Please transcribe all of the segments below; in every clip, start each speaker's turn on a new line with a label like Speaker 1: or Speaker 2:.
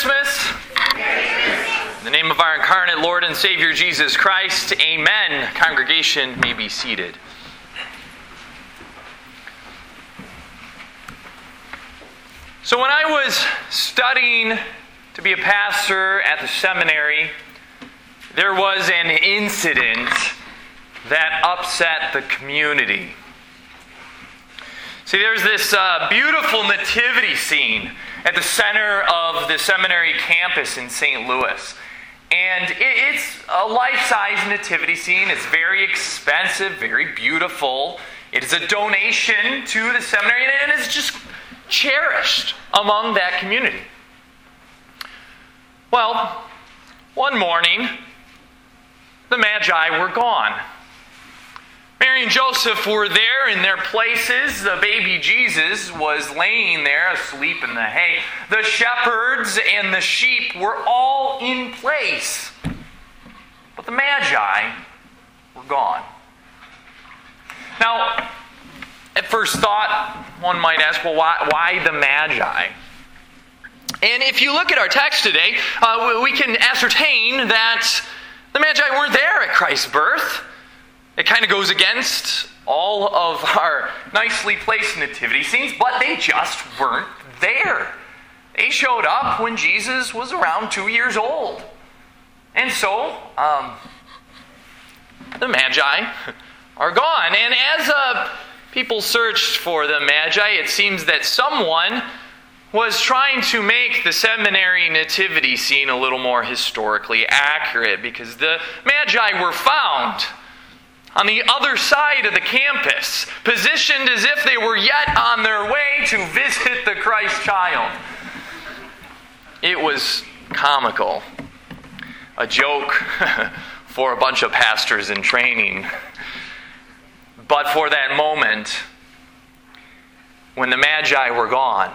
Speaker 1: Christmas. In the name of our incarnate Lord and Savior Jesus Christ, amen. Congregation may be seated. So, when I was studying to be a pastor at the seminary, there was an incident that upset the community. See, there's this uh, beautiful nativity scene at the center of the seminary campus in St. Louis. And it's a life size nativity scene. It's very expensive, very beautiful. It is a donation to the seminary, and it's just cherished among that community. Well, one morning, the Magi were gone. Mary and Joseph were there in their places. The baby Jesus was laying there asleep in the hay. The shepherds and the sheep were all in place. But the Magi were gone. Now, at first thought, one might ask, well, why, why the Magi? And if you look at our text today, uh, we can ascertain that the Magi weren't there at Christ's birth. Kind of goes against all of our nicely placed nativity scenes, but they just weren't there. They showed up when Jesus was around two years old. And so, um, the Magi are gone. And as uh, people searched for the Magi, it seems that someone was trying to make the seminary nativity scene a little more historically accurate because the Magi were found on the other side of the campus, positioned as if they were yet on their way to visit the Christ child. It was comical, a joke for a bunch of pastors in training. But for that moment, when the Magi were gone,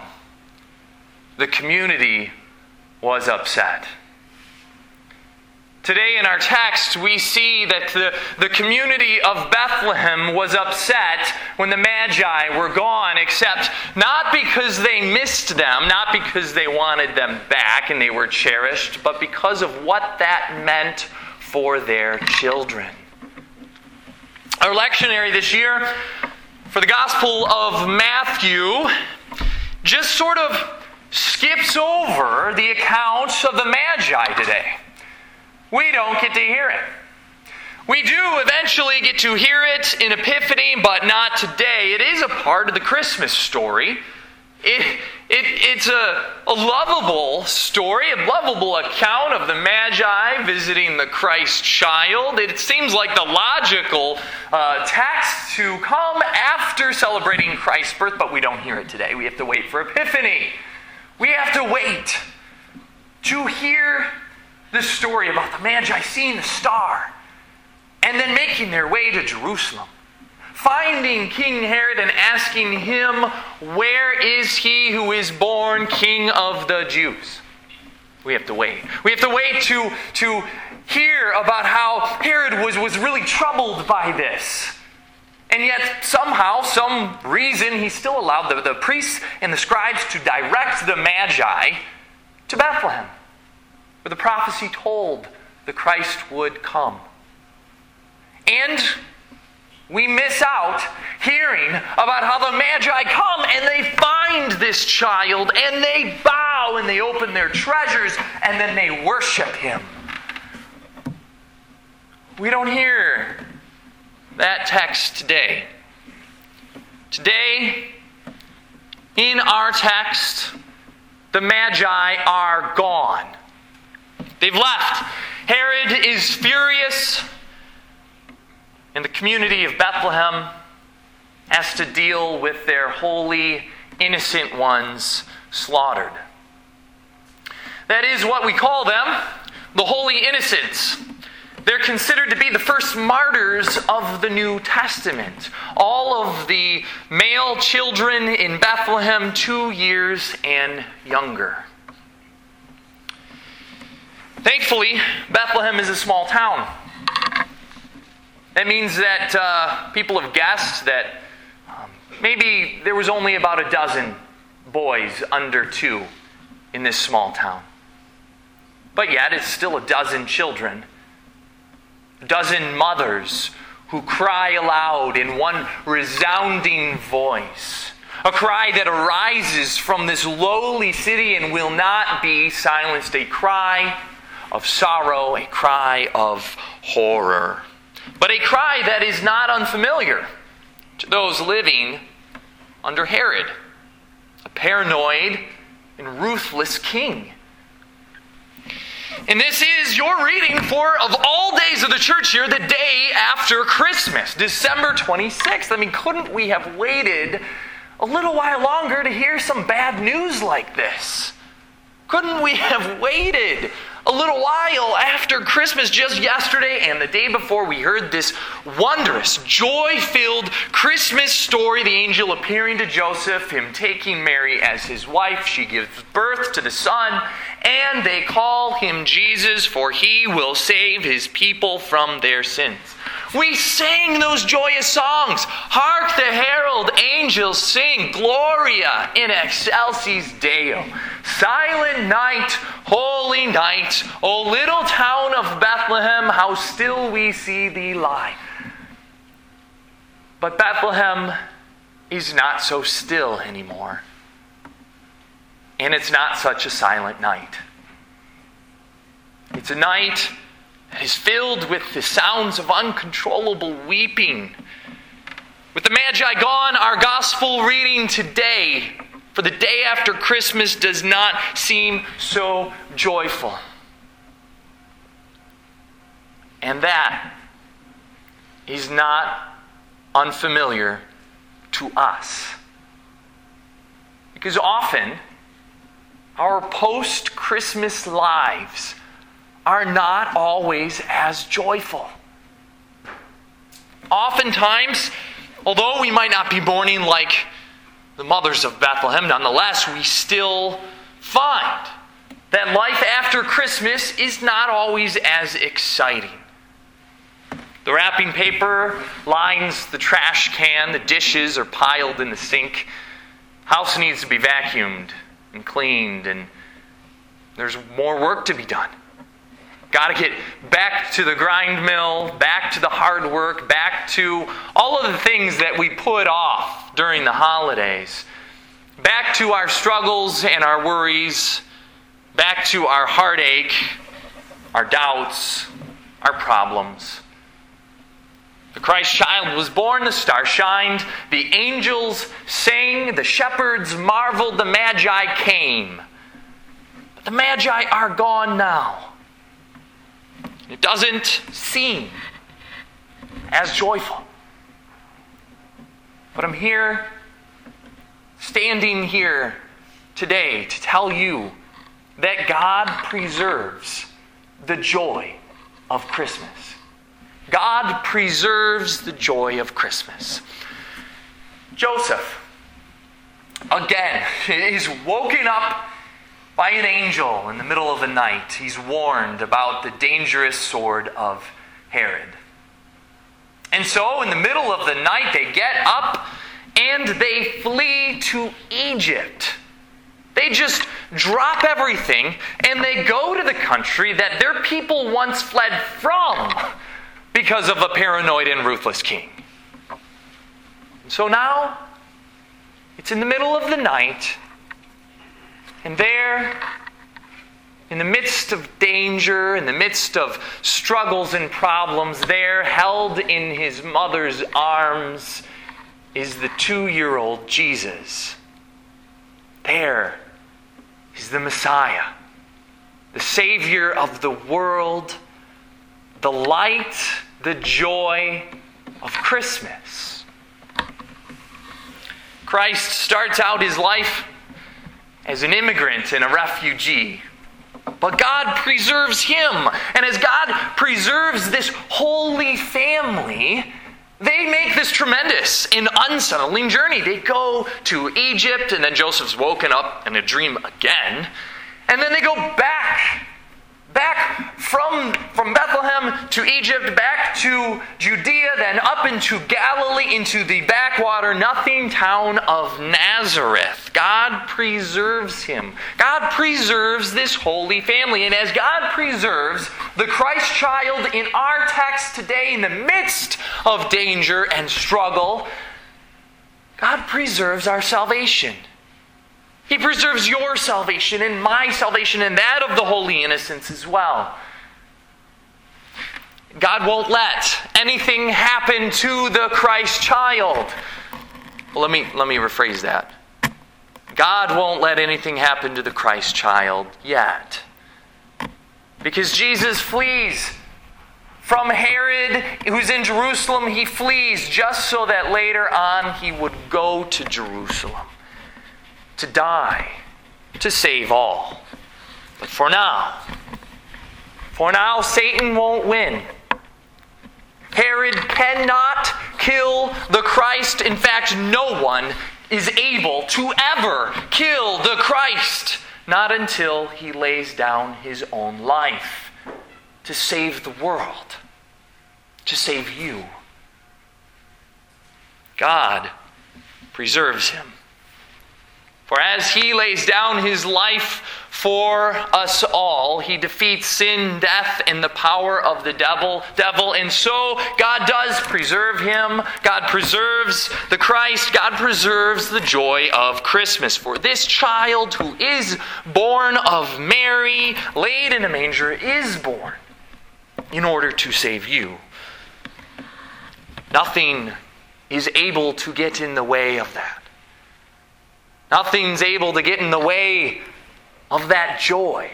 Speaker 1: the community was upset. Today in our text, we see that the, the community of Bethlehem was upset when the Magi were gone, except not because they missed them, not because they wanted them back and they were cherished, but because of what that meant for their children. Our lectionary this year for the Gospel of Matthew just sort of skips over the account of the Magi today we don't get to hear it. We do eventually get to hear it in Epiphany, but not today. It is a part of the Christmas story. It, it, it's a, a lovable story, a lovable account of the Magi visiting the Christ child. It seems like the logical uh, text to come after celebrating Christ's birth, but we don't hear it today. We have to wait for Epiphany. We have to wait to hear this story about the Magi seeing the star and then making their way to Jerusalem, finding King Herod and asking him, Where is he who is born King of the Jews? We have to wait. We have to wait to, to hear about how Herod was, was really troubled by this. And yet, somehow, some reason, he still allowed the, the priests and the scribes to direct the Magi to Bethlehem where the prophecy told the Christ would come. And we miss out hearing about how the Magi come and they find this child and they bow and they open their treasures and then they worship him. We don't hear that text today. Today, in our text, the Magi are gone. They've left. Herod is furious, and the community of Bethlehem has to deal with their holy, innocent ones slaughtered. That is what we call them the holy innocents. They're considered to be the first martyrs of the New Testament. All of the male children in Bethlehem, two years and younger. Thankfully, Bethlehem is a small town. That means that uh, people have guessed that um, maybe there was only about a dozen boys under two in this small town. But yet, it's still a dozen children, a dozen mothers who cry aloud in one resounding voice. A cry that arises from this lowly city and will not be silenced. A cry of sorrow, a cry of horror. But a cry that is not unfamiliar to those living under Herod, a paranoid and ruthless king. And this is your reading for, of all days of the church year, the day after Christmas, December 26th. I mean, couldn't we have waited a little while longer to hear some bad news like this? Couldn't we have waited a little while after Christmas, just yesterday and the day before, we heard this wondrous, joy filled Christmas story the angel appearing to Joseph, him taking Mary as his wife. She gives birth to the Son, and they call him Jesus, for he will save his people from their sins. We sang those joyous songs. Hark the herald angels sing, Gloria in excelsis Deo. Silent night, holy night, O little town of Bethlehem, how still we see thee lie. But Bethlehem is not so still anymore. And it's not such a silent night. It's a night that is filled with the sounds of uncontrollable weeping. With the Magi gone, our gospel reading today for the day after Christmas does not seem so joyful. And that is not unfamiliar to us. Because often, our post Christmas lives are not always as joyful. Oftentimes, although we might not be mourning like the mothers of Bethlehem, nonetheless, we still find that life after Christmas is not always as exciting. The wrapping paper lines the trash can, the dishes are piled in the sink, house needs to be vacuumed and cleaned, and there's more work to be done. Got to get back to the grind mill, back to the hard work, back to all of the things that we put off during the holidays. Back to our struggles and our worries, back to our heartache, our doubts, our problems. The Christ child was born, the star shined, the angels sang, the shepherds marveled, the Magi came. But the Magi are gone now. It doesn't seem as joyful. But I'm here, standing here today to tell you that God preserves the joy of Christmas. God preserves the joy of Christmas. Joseph, again, is woken up by an angel in the middle of the night. He's warned about the dangerous sword of Herod. And so, in the middle of the night, they get up and they flee to Egypt. They just drop everything and they go to the country that their people once fled from because of a paranoid and ruthless king. So now, it's in the middle of the night and there, in the midst of danger, in the midst of struggles and problems, there, held in his mother's arms, is the two year old Jesus. There is the Messiah, the Savior of the world, the light, the joy of Christmas. Christ starts out his life as an immigrant and a refugee. But God preserves him. And as God preserves this holy family, they make this tremendous and unsettling journey. They go to Egypt, and then Joseph's woken up in a dream again. And then they go back, back from, from Bethlehem to Egypt, back to Judea, then up into Galilee, into the backwater, nothing town of Nazareth. God preserves him. God preserves this holy family. And as God preserves the Christ child in our text today, in the midst of danger and struggle, God preserves our salvation. He preserves your salvation and my salvation and that of the holy innocents as well. God won't let anything happen to the Christ child. Well, let me, let me rephrase that. God won't let anything happen to the Christ child yet. Because Jesus flees from Herod, who's in Jerusalem. He flees just so that later on he would go to Jerusalem to die, to save all. But for now, for now, Satan won't win. Herod cannot kill the Christ. In fact, no one is able to ever kill the Christ, not until he lays down his own life to save the world, to save you. God preserves him. For as he lays down his life for us all, he defeats sin, death, and the power of the devil, devil. And so God does preserve him. God preserves the Christ. God preserves the joy of Christmas. For this child who is born of Mary, laid in a manger, is born in order to save you. Nothing is able to get in the way of that. Nothing's able to get in the way of that joy.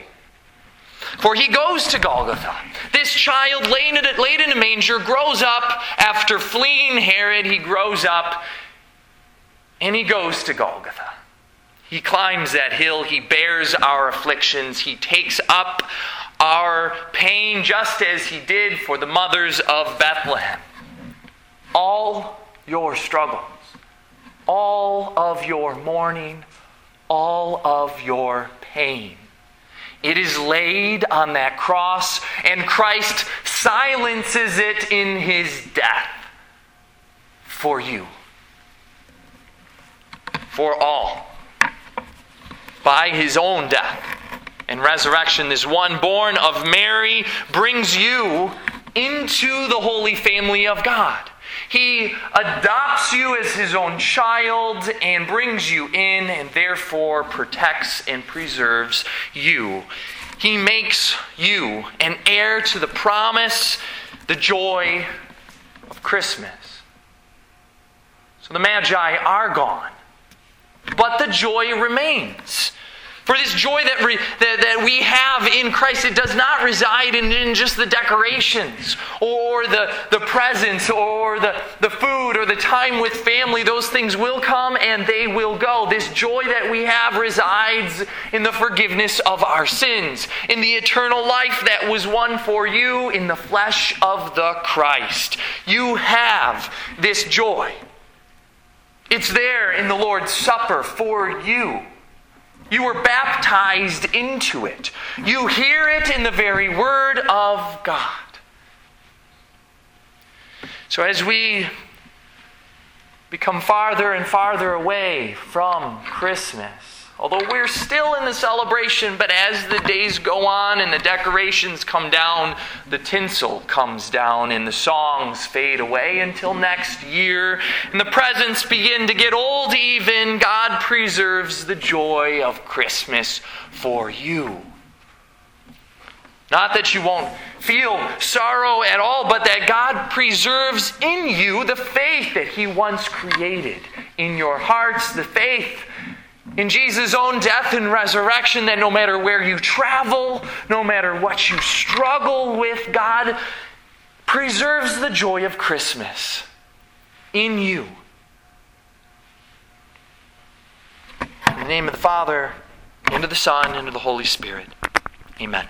Speaker 1: For he goes to Golgotha. This child, laid in a manger, grows up after fleeing Herod. He grows up and he goes to Golgotha. He climbs that hill. He bears our afflictions. He takes up our pain just as he did for the mothers of Bethlehem. All your struggle all of your mourning, all of your pain. It is laid on that cross, and Christ silences it in his death for you, for all. By his own death and resurrection, this one born of Mary brings you into the holy family of God. He adopts you as his own child and brings you in and therefore protects and preserves you. He makes you an heir to the promise, the joy of Christmas. So the Magi are gone, but the joy remains. For this joy that, re, that, that, we have in Christ, it does not reside in, in just the decorations or the, the presents or the, the food or the time with family. Those things will come and they will go. This joy that we have resides in the forgiveness of our sins, in the eternal life that was won for you in the flesh of the Christ. You have this joy. It's there in the Lord's Supper for you. You were baptized into it. You hear it in the very Word of God. So as we become farther and farther away from Christmas, Although we're still in the celebration, but as the days go on and the decorations come down, the tinsel comes down and the songs fade away until next year, and the presents begin to get old, even. God preserves the joy of Christmas for you. Not that you won't feel sorrow at all, but that God preserves in you the faith that He once created in your hearts, the faith in Jesus' own death and resurrection that no matter where you travel, no matter what you struggle with, God preserves the joy of Christmas in you. In the name of the Father, and of the Son, and of the Holy Spirit. Amen.